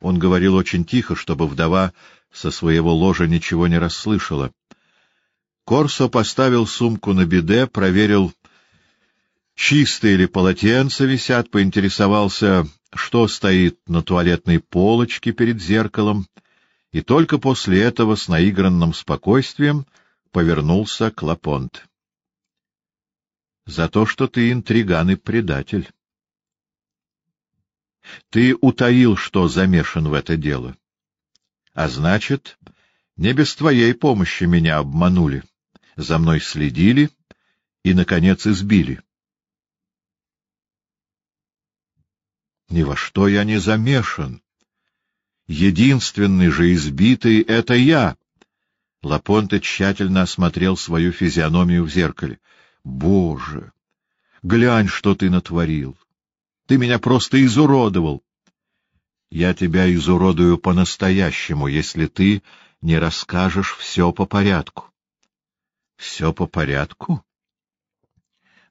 Он говорил очень тихо, чтобы вдова со своего ложа ничего не расслышала. Корсо поставил сумку на беде, проверил, чистые ли полотенца висят, поинтересовался, что стоит на туалетной полочке перед зеркалом, и только после этого с наигранным спокойствием повернулся к Лапонт. — За то, что ты интриган и предатель. Ты утаил, что замешан в это дело. А значит, не без твоей помощи меня обманули, за мной следили и, наконец, избили. Ни во что я не замешан. Единственный же избитый — это я. Лапонте тщательно осмотрел свою физиономию в зеркале. Боже! Глянь, что ты натворил! Ты меня просто изуродовал! Я тебя изуродую по-настоящему, если ты не расскажешь все по порядку. — Все по порядку?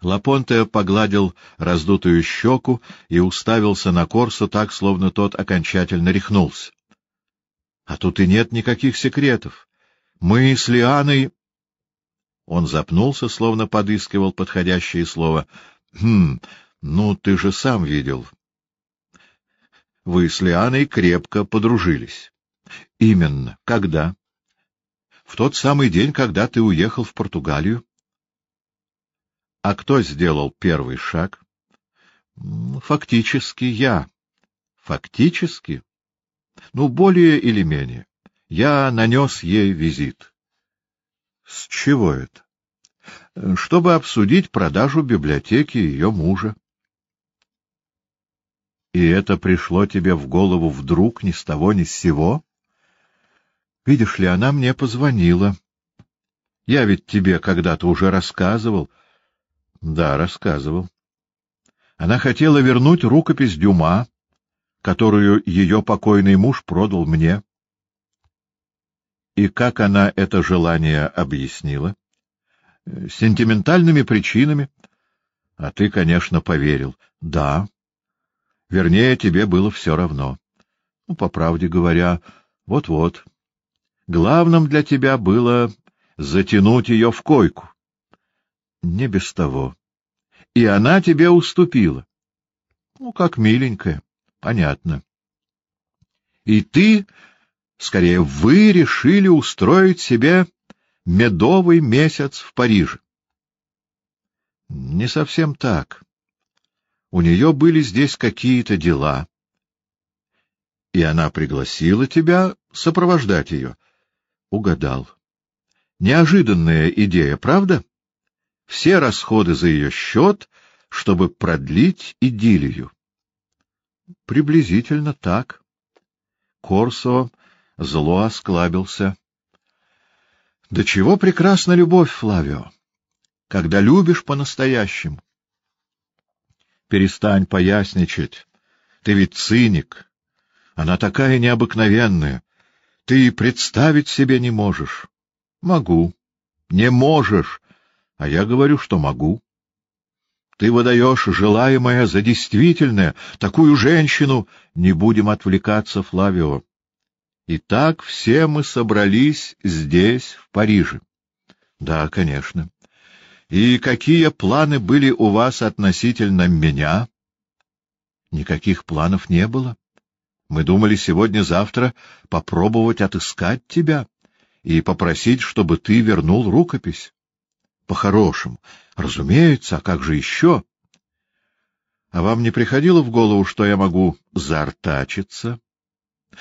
Лапонте погладил раздутую щеку и уставился на Корсо так, словно тот окончательно рехнулся. — А тут и нет никаких секретов. Мы с Лианой... Он запнулся, словно подыскивал подходящее слово. — Хм, ну ты же сам видел. Вы с Лианой крепко подружились. — Именно. Когда? — В тот самый день, когда ты уехал в Португалию. А кто сделал первый шаг? Фактически я. Фактически? Ну, более или менее. Я нанес ей визит. С чего это? Чтобы обсудить продажу библиотеки ее мужа. И это пришло тебе в голову вдруг, ни с того, ни с сего? Видишь ли, она мне позвонила. Я ведь тебе когда-то уже рассказывал — да, рассказывал. Она хотела вернуть рукопись Дюма, которую ее покойный муж продал мне. И как она это желание объяснила? Сентиментальными причинами. А ты, конечно, поверил. Да. Вернее, тебе было все равно. Ну, по правде говоря, вот-вот. Главным для тебя было затянуть ее в койку. Не без того. И она тебе уступила. Ну, как миленькая. Понятно. И ты, скорее, вы решили устроить себе медовый месяц в Париже. Не совсем так. У нее были здесь какие-то дела. И она пригласила тебя сопровождать ее. Угадал. Неожиданная идея, правда? все расходы за ее счет, чтобы продлить идиллию. Приблизительно так. Корсо зло осклабился. Да чего прекрасна любовь, Флавио, когда любишь по-настоящему. Перестань поясничать. Ты ведь циник. Она такая необыкновенная. Ты представить себе не можешь. Могу. Не можешь, а я говорю, что могу. Ты выдаешь желаемое за действительное, такую женщину. Не будем отвлекаться, Флавио. Итак, все мы собрались здесь, в Париже. Да, конечно. И какие планы были у вас относительно меня? Никаких планов не было. Мы думали сегодня-завтра попробовать отыскать тебя и попросить, чтобы ты вернул рукопись. По-хорошему. Разумеется, а как же еще? А вам не приходило в голову, что я могу заортачиться?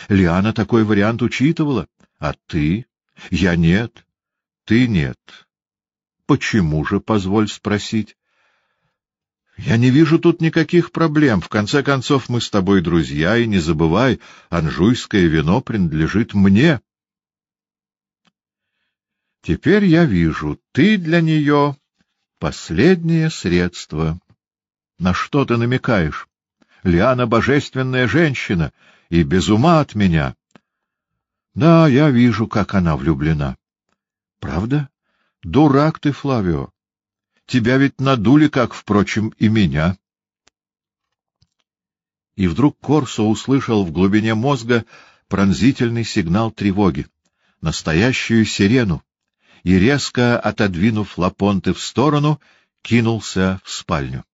Лиана такой вариант учитывала. А ты? Я нет. Ты нет. Почему же, позволь спросить? Я не вижу тут никаких проблем. В конце концов, мы с тобой друзья, и не забывай, анжуйское вино принадлежит мне. Теперь я вижу, ты для нее последнее средство. На что ты намекаешь? Лиана — божественная женщина и без ума от меня. Да, я вижу, как она влюблена. Правда? Дурак ты, Флавио. Тебя ведь надули, как, впрочем, и меня. И вдруг Корсо услышал в глубине мозга пронзительный сигнал тревоги, настоящую сирену и, резко отодвинув Лапонте в сторону, кинулся в спальню.